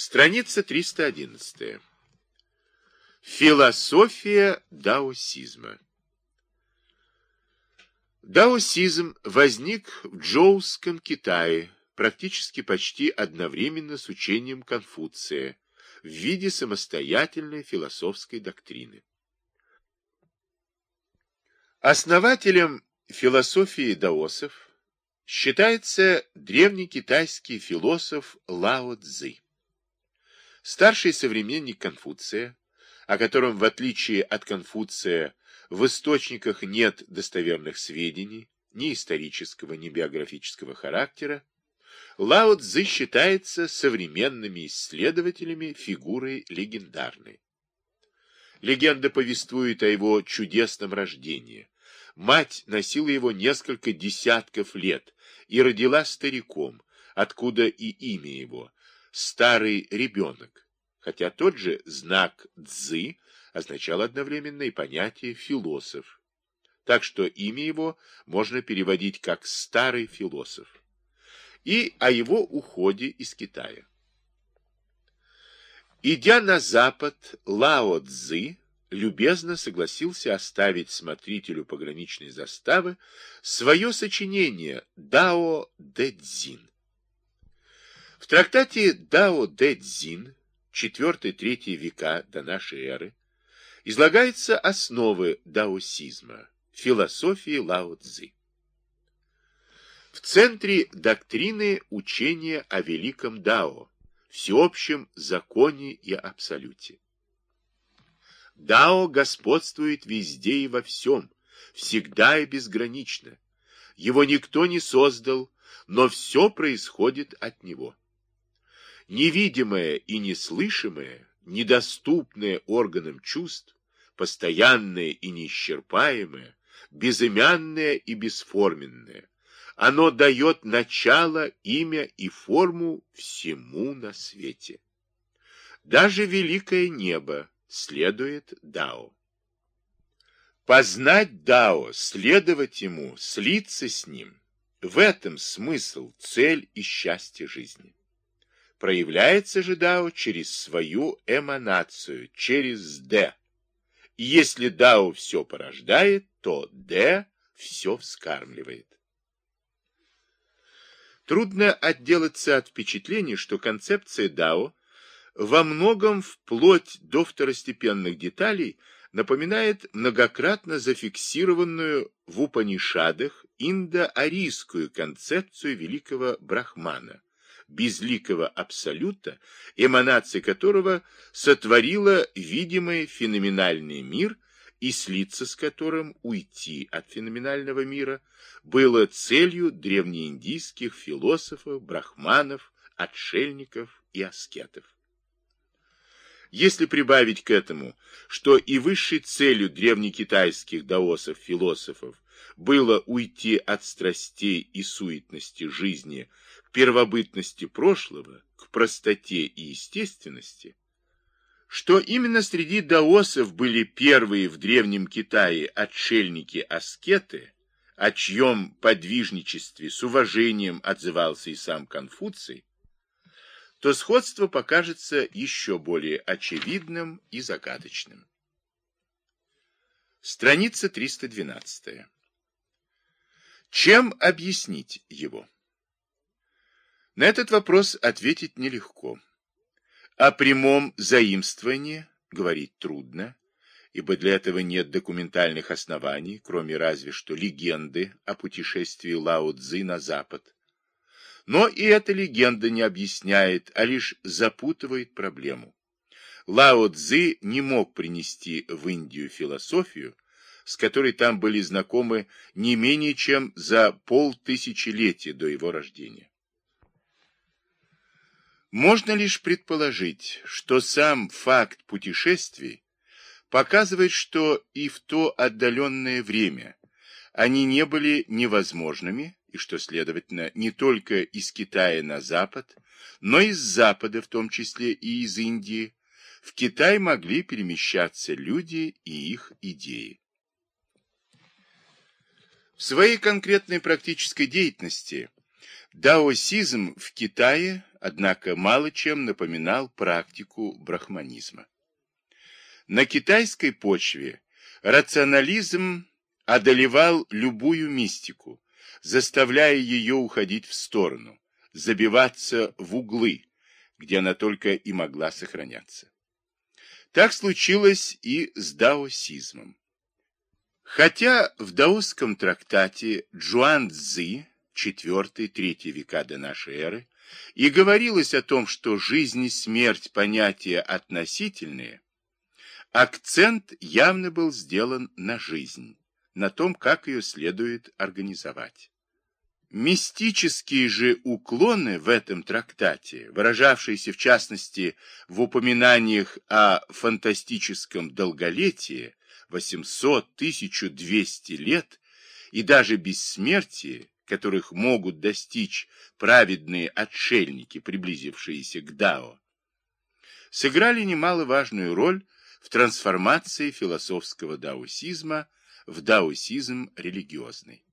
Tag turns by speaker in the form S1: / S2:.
S1: Страница 311. Философия даосизма. Даосизм возник в Джоуском Китае практически почти одновременно с учением Конфуция в виде самостоятельной философской доктрины. Основателем философии даосов считается древнекитайский философ Лао Цзы. Старший современник Конфуция, о котором, в отличие от Конфуция, в источниках нет достоверных сведений, ни исторического, ни биографического характера, Лао Цзы считается современными исследователями фигурой легендарной. Легенда повествует о его чудесном рождении. Мать носила его несколько десятков лет и родила стариком, откуда и имя его, старый ребенок, хотя тот же знак «дзы» означал одновременно и понятие «философ», так что имя его можно переводить как «старый философ», и о его уходе из Китая. Идя на запад, Лао Цзы любезно согласился оставить смотрителю пограничной заставы свое сочинение «Дао Дэ Цзин». Трактате Дао Дэ Цзин, 4-3 века до нашей эры, излагаются основы даосизма, философии Лао Цзы. В центре доктрины учения о великом Дао, всеобщем законе и абсолюте. Дао господствует везде и во всем, всегда и безгранично. Его никто не создал, но все происходит от него невидимое и неслышимое, недоступное органам чувств, постоянное и неисчерпаемое, безымянное и бесформенное. Оно дает начало, имя и форму всему на свете. Даже великое небо следует Дао. Познать Дао, следовать ему, слиться с ним – в этом смысл, цель и счастье жизни. Проявляется же Дао через свою эманацию, через Д. Если Дао все порождает, то Д все вскармливает. Трудно отделаться от впечатления, что концепция Дао во многом вплоть до второстепенных деталей напоминает многократно зафиксированную в Упанишадах индоарийскую концепцию великого Брахмана безликого абсолюта, эманация которого сотворила видимый феноменальный мир и слиться с которым уйти от феноменального мира было целью древнеиндийских философов, брахманов, отшельников и аскетов. Если прибавить к этому, что и высшей целью древнекитайских даосов-философов было уйти от страстей и суетности жизни первобытности прошлого, к простоте и естественности, что именно среди даосов были первые в Древнем Китае отшельники-аскеты, о чьем подвижничестве с уважением отзывался и сам Конфуций, то сходство покажется еще более очевидным и загадочным. Страница 312. Чем объяснить его? На этот вопрос ответить нелегко. О прямом заимствовании говорить трудно, ибо для этого нет документальных оснований, кроме разве что легенды о путешествии Лао Цзы на Запад. Но и эта легенда не объясняет, а лишь запутывает проблему. Лао Цзы не мог принести в Индию философию, с которой там были знакомы не менее чем за полтысячелетия до его рождения. Можно лишь предположить, что сам факт путешествий показывает, что и в то отдаленное время они не были невозможными, и что, следовательно, не только из Китая на Запад, но и с Запада, в том числе и из Индии, в Китай могли перемещаться люди и их идеи. В своей конкретной практической деятельности даосизм в Китае однако мало чем напоминал практику брахманизма. На китайской почве рационализм одолевал любую мистику, заставляя ее уходить в сторону, забиваться в углы, где она только и могла сохраняться. Так случилось и с даосизмом. Хотя в даосском трактате Джуан Цзы, 4-3 века до нашей эры, и говорилось о том, что жизнь и смерть понятия относительные, акцент явно был сделан на жизнь, на том, как ее следует организовать. Мистические же уклоны в этом трактате, выражавшиеся в частности в упоминаниях о фантастическом долголетии 800-1200 лет и даже бессмертии, которых могут достичь праведные отшельники, приблизившиеся к Дао, сыграли немаловажную роль в трансформации философского даосизма в даосизм религиозный.